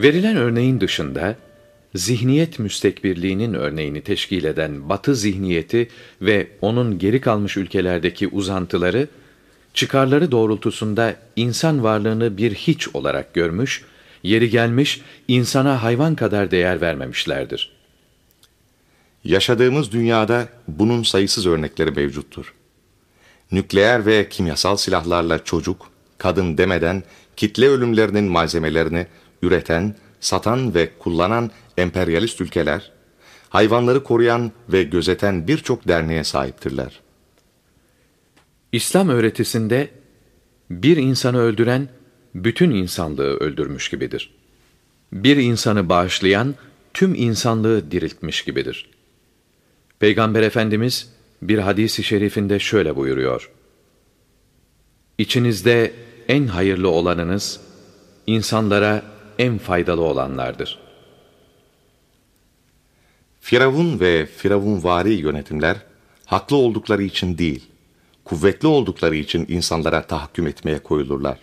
Verilen örneğin dışında, zihniyet müstekbirliğinin örneğini teşkil eden Batı zihniyeti ve onun geri kalmış ülkelerdeki uzantıları, çıkarları doğrultusunda insan varlığını bir hiç olarak görmüş, yeri gelmiş insana hayvan kadar değer vermemişlerdir. Yaşadığımız dünyada bunun sayısız örnekleri mevcuttur. Nükleer ve kimyasal silahlarla çocuk, kadın demeden kitle ölümlerinin malzemelerini üreten, satan ve kullanan emperyalist ülkeler, hayvanları koruyan ve gözeten birçok derneğe sahiptirler. İslam öğretisinde bir insanı öldüren bütün insanlığı öldürmüş gibidir. Bir insanı bağışlayan tüm insanlığı diriltmiş gibidir. Peygamber Efendimiz bir hadisi şerifinde şöyle buyuruyor. İçinizde en hayırlı olanınız, insanlara en faydalı olanlardır. Firavun ve firavunvari yönetimler, haklı oldukları için değil, kuvvetli oldukları için insanlara tahakküm etmeye koyulurlar.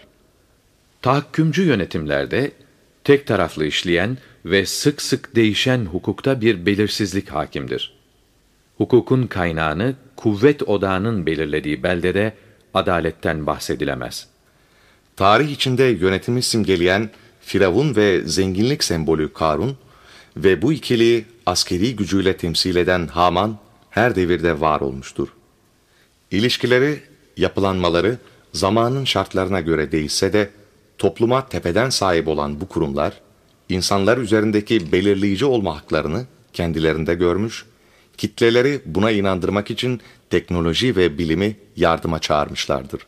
Tahakkümcü yönetimlerde, tek taraflı işleyen ve sık sık değişen hukukta bir belirsizlik hakimdir. Hukukun kaynağını kuvvet odağının belirlediği beldede adaletten bahsedilemez. Tarih içinde yönetimi simgeleyen Firavun ve zenginlik sembolü Karun ve bu ikiliyi askeri gücüyle temsil eden Haman her devirde var olmuştur. İlişkileri, yapılanmaları zamanın şartlarına göre değişse de topluma tepeden sahip olan bu kurumlar, insanlar üzerindeki belirleyici olma haklarını kendilerinde görmüş, kitleleri buna inandırmak için teknoloji ve bilimi yardıma çağırmışlardır.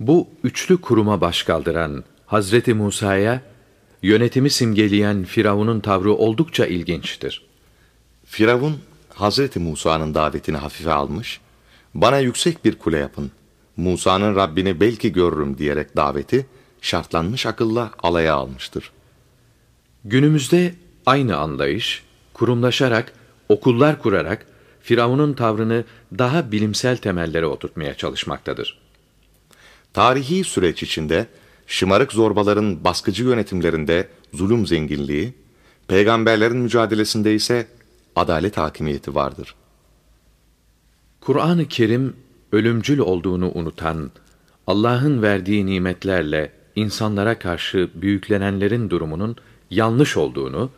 Bu üçlü kuruma baş kaldıran Hazreti Musa'ya yönetimi simgeleyen Firavun'un tavrı oldukça ilginçtir. Firavun, Hazreti Musa'nın davetini hafife almış, bana yüksek bir kule yapın, Musa'nın Rabbini belki görürüm diyerek daveti, şartlanmış akılla alaya almıştır. Günümüzde aynı anlayış, kurumlaşarak, okullar kurarak, Firavun'un tavrını daha bilimsel temellere oturtmaya çalışmaktadır. Tarihi süreç içinde, şımarık zorbaların baskıcı yönetimlerinde zulüm zenginliği, peygamberlerin mücadelesinde ise adalet hakimiyeti vardır. Kur'an-ı Kerim ölümcül olduğunu unutan, Allah'ın verdiği nimetlerle insanlara karşı büyüklenenlerin durumunun yanlış olduğunu,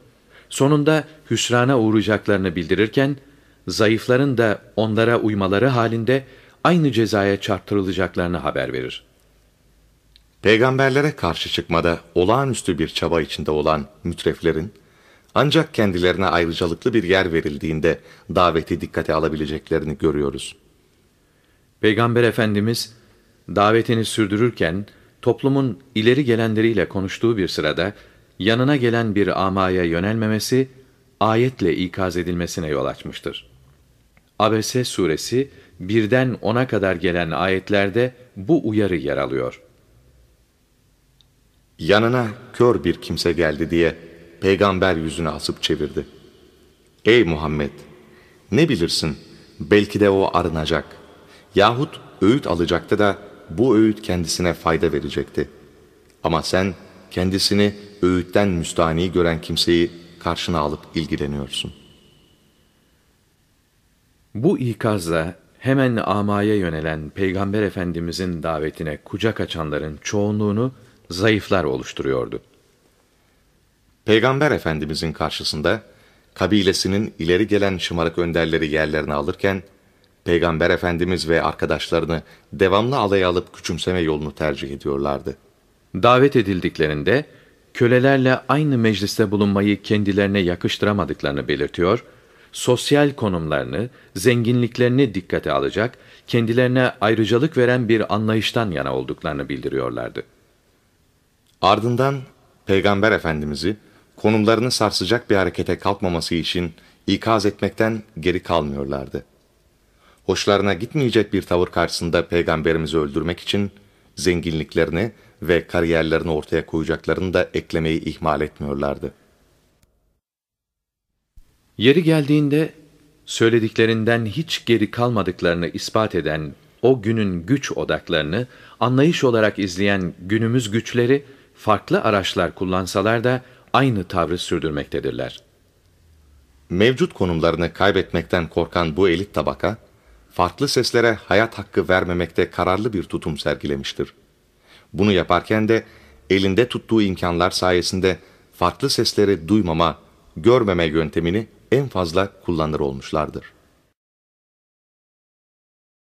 sonunda hüsrana uğrayacaklarını bildirirken, zayıfların da onlara uymaları halinde aynı cezaya çarptırılacaklarını haber verir. Peygamberlere karşı çıkmada olağanüstü bir çaba içinde olan mütreflerin, ancak kendilerine ayrıcalıklı bir yer verildiğinde daveti dikkate alabileceklerini görüyoruz. Peygamber Efendimiz davetini sürdürürken toplumun ileri gelenleriyle konuştuğu bir sırada yanına gelen bir amaya yönelmemesi ayetle ikaz edilmesine yol açmıştır. Abese suresi birden ona kadar gelen ayetlerde bu uyarı yer alıyor. Yanına kör bir kimse geldi diye peygamber yüzünü asıp çevirdi. Ey Muhammed! Ne bilirsin? Belki de o arınacak. Yahut öğüt alacaktı da bu öğüt kendisine fayda verecekti. Ama sen kendisini öğütten müstani gören kimseyi karşına alıp ilgileniyorsun. Bu ikazla hemen amaya yönelen Peygamber Efendimizin davetine kucak açanların çoğunluğunu zayıflar oluşturuyordu. Peygamber Efendimizin karşısında kabilesinin ileri gelen şımarık önderleri yerlerini alırken, Peygamber Efendimiz ve arkadaşlarını devamlı alaya alıp küçümseme yolunu tercih ediyorlardı. Davet edildiklerinde kölelerle aynı mecliste bulunmayı kendilerine yakıştıramadıklarını belirtiyor, sosyal konumlarını, zenginliklerini dikkate alacak, kendilerine ayrıcalık veren bir anlayıştan yana olduklarını bildiriyorlardı. Ardından Peygamber Efendimiz'i konumlarını sarsacak bir harekete kalkmaması için ikaz etmekten geri kalmıyorlardı. Hoşlarına gitmeyecek bir tavır karşısında Peygamberimizi öldürmek için zenginliklerini ve kariyerlerini ortaya koyacaklarını da eklemeyi ihmal etmiyorlardı. Yeri geldiğinde söylediklerinden hiç geri kalmadıklarını ispat eden o günün güç odaklarını anlayış olarak izleyen günümüz güçleri farklı araçlar kullansalar da aynı tavrı sürdürmektedirler. Mevcut konumlarını kaybetmekten korkan bu elit tabaka, farklı seslere hayat hakkı vermemekte kararlı bir tutum sergilemiştir. Bunu yaparken de elinde tuttuğu imkanlar sayesinde farklı sesleri duymama, görmeme yöntemini en fazla kullanır olmuşlardır.